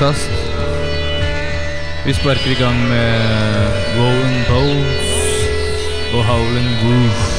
podkast. Vi sparker i gang med Rolling Bowls og Howling Groove.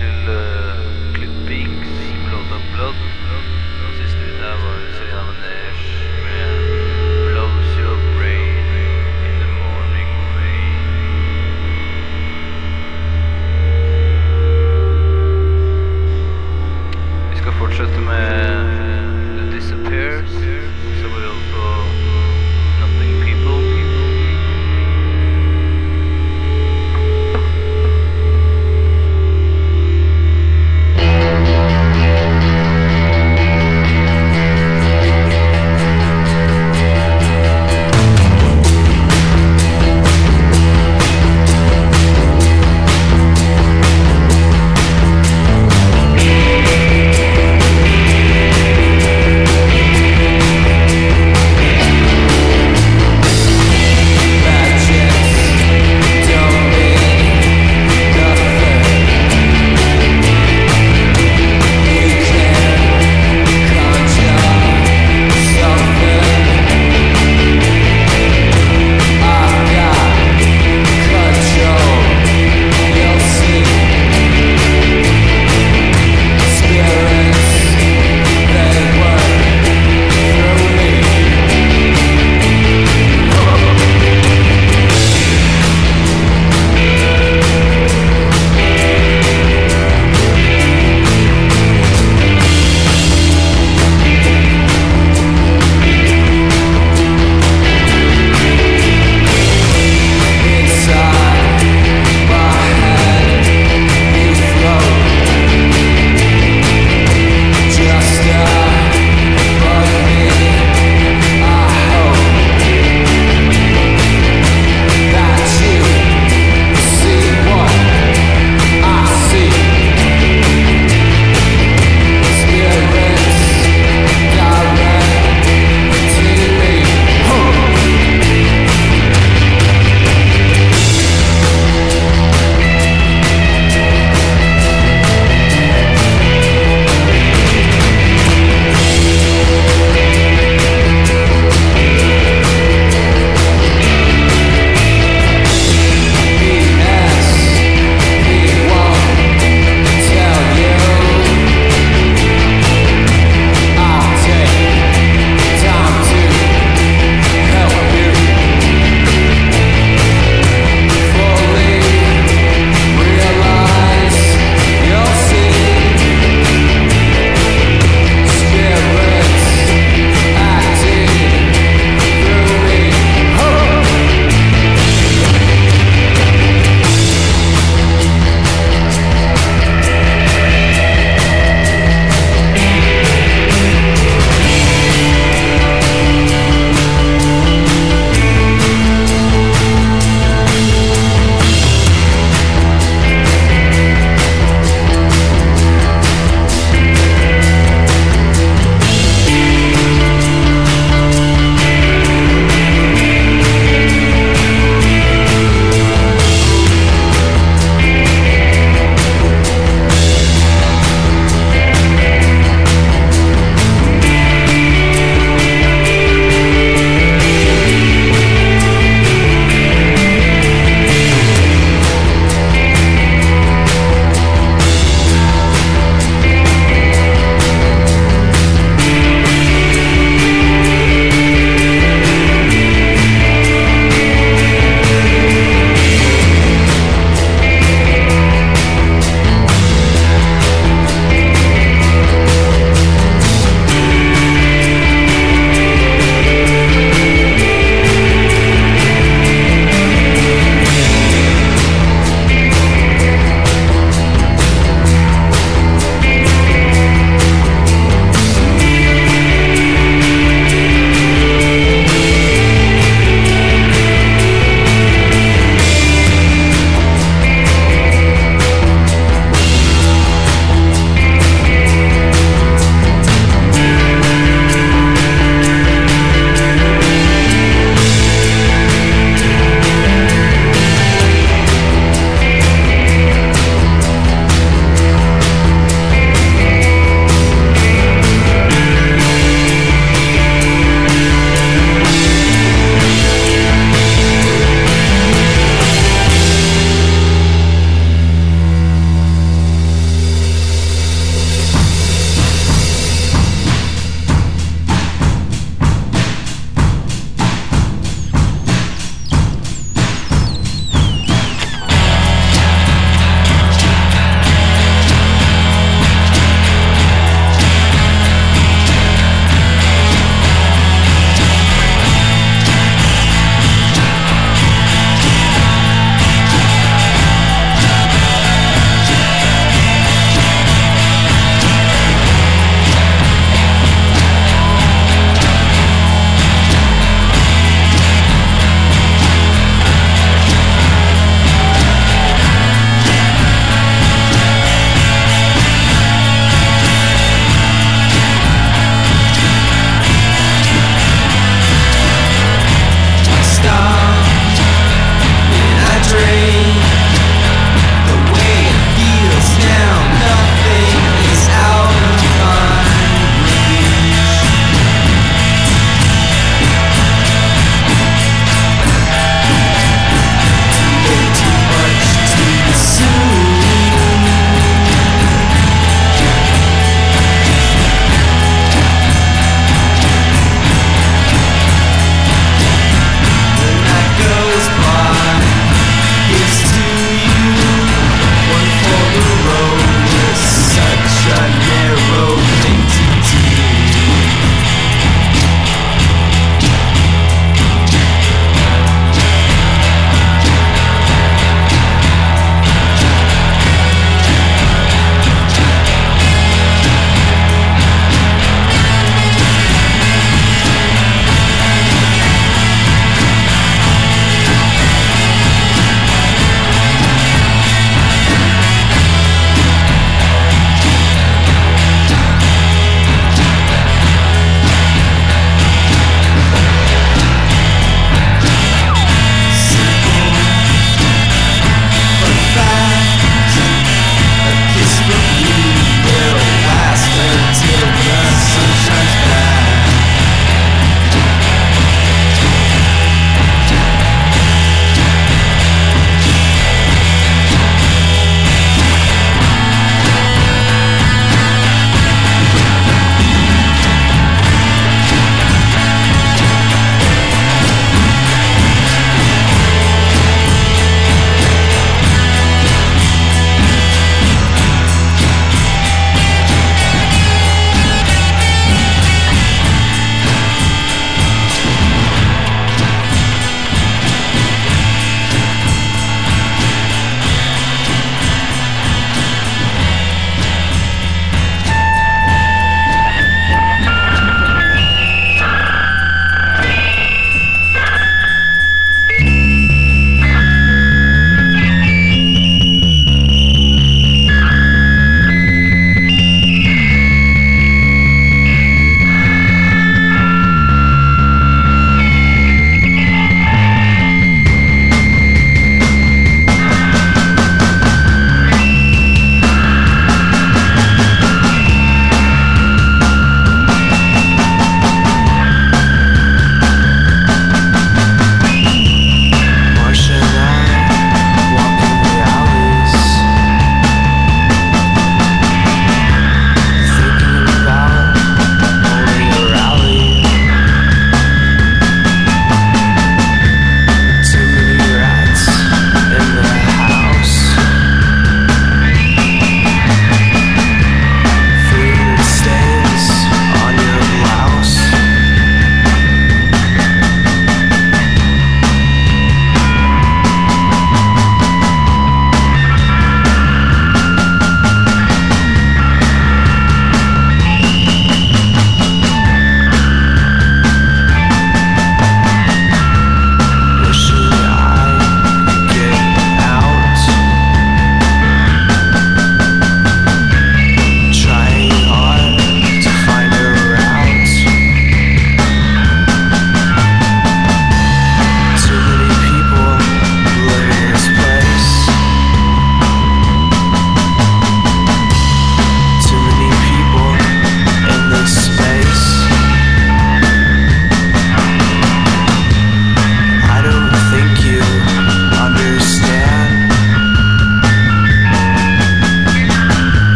til klipping, blad og blad. Og siste ut her var serien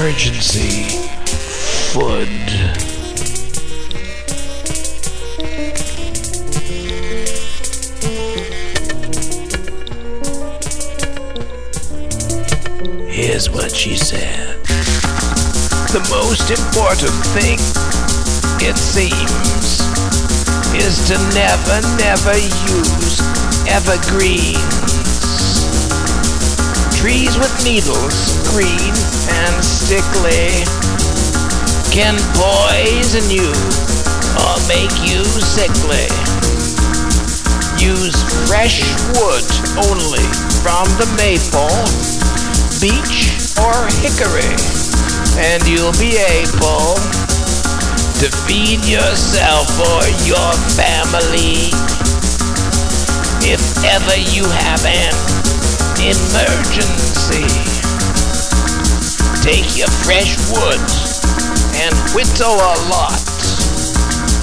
emergency food. Here's what she said. The most important thing, it seems, is to never, never use evergreens. Trees with needles, green and stickly, can poison you or make you sickly. Use fresh wood only from the maple, beech, or hickory, and you'll be able to feed yourself or your family if ever you have an emergency. Take your fresh wood and whittle a lot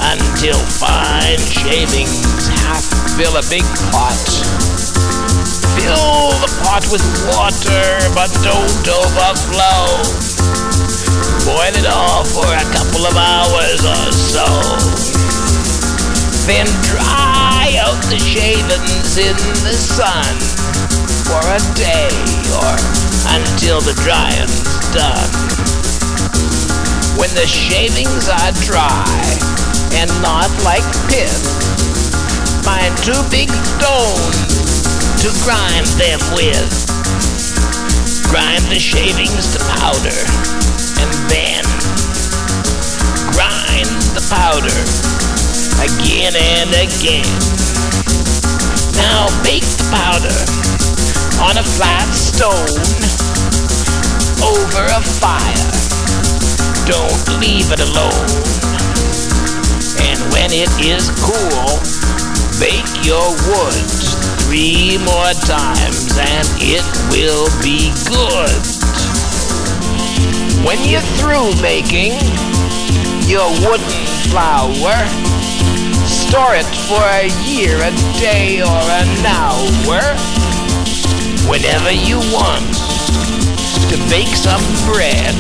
until fine shavings half fill a big pot. Fill the pot with water, but don't overflow. Boil it off for a couple of hours or so. Then dry out the shavings in the sun for a day or until the drying's done. When the shavings are dry and not like pith, find two big stones to grind them with. Grind the shavings to powder and then grind the powder again and again. Now bake the powder on a flat stone over a fire. Don't leave it alone. And when it is cool, bake your wood three more times and it will be good. When you're through making your wooden flour, store it for a year, a day, or an hour. Whenever you want to bake some bread,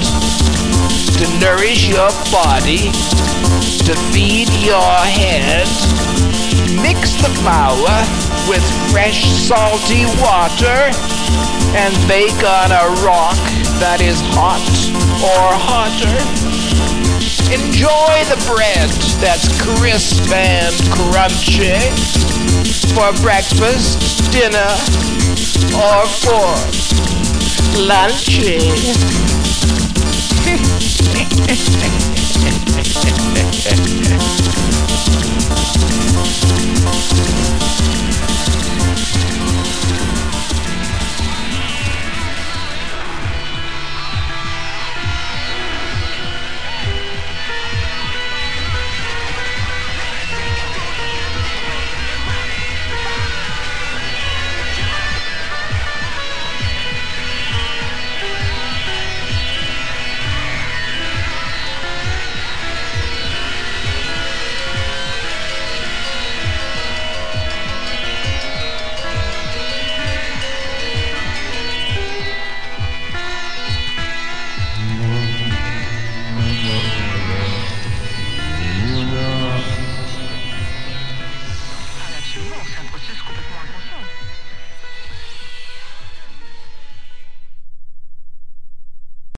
to nourish your body, to feed your head, mix the flour with fresh salty water and bake on a rock that is hot or hotter. Enjoy the bread that's crisp and crunchy for breakfast, dinner, or for lunchy.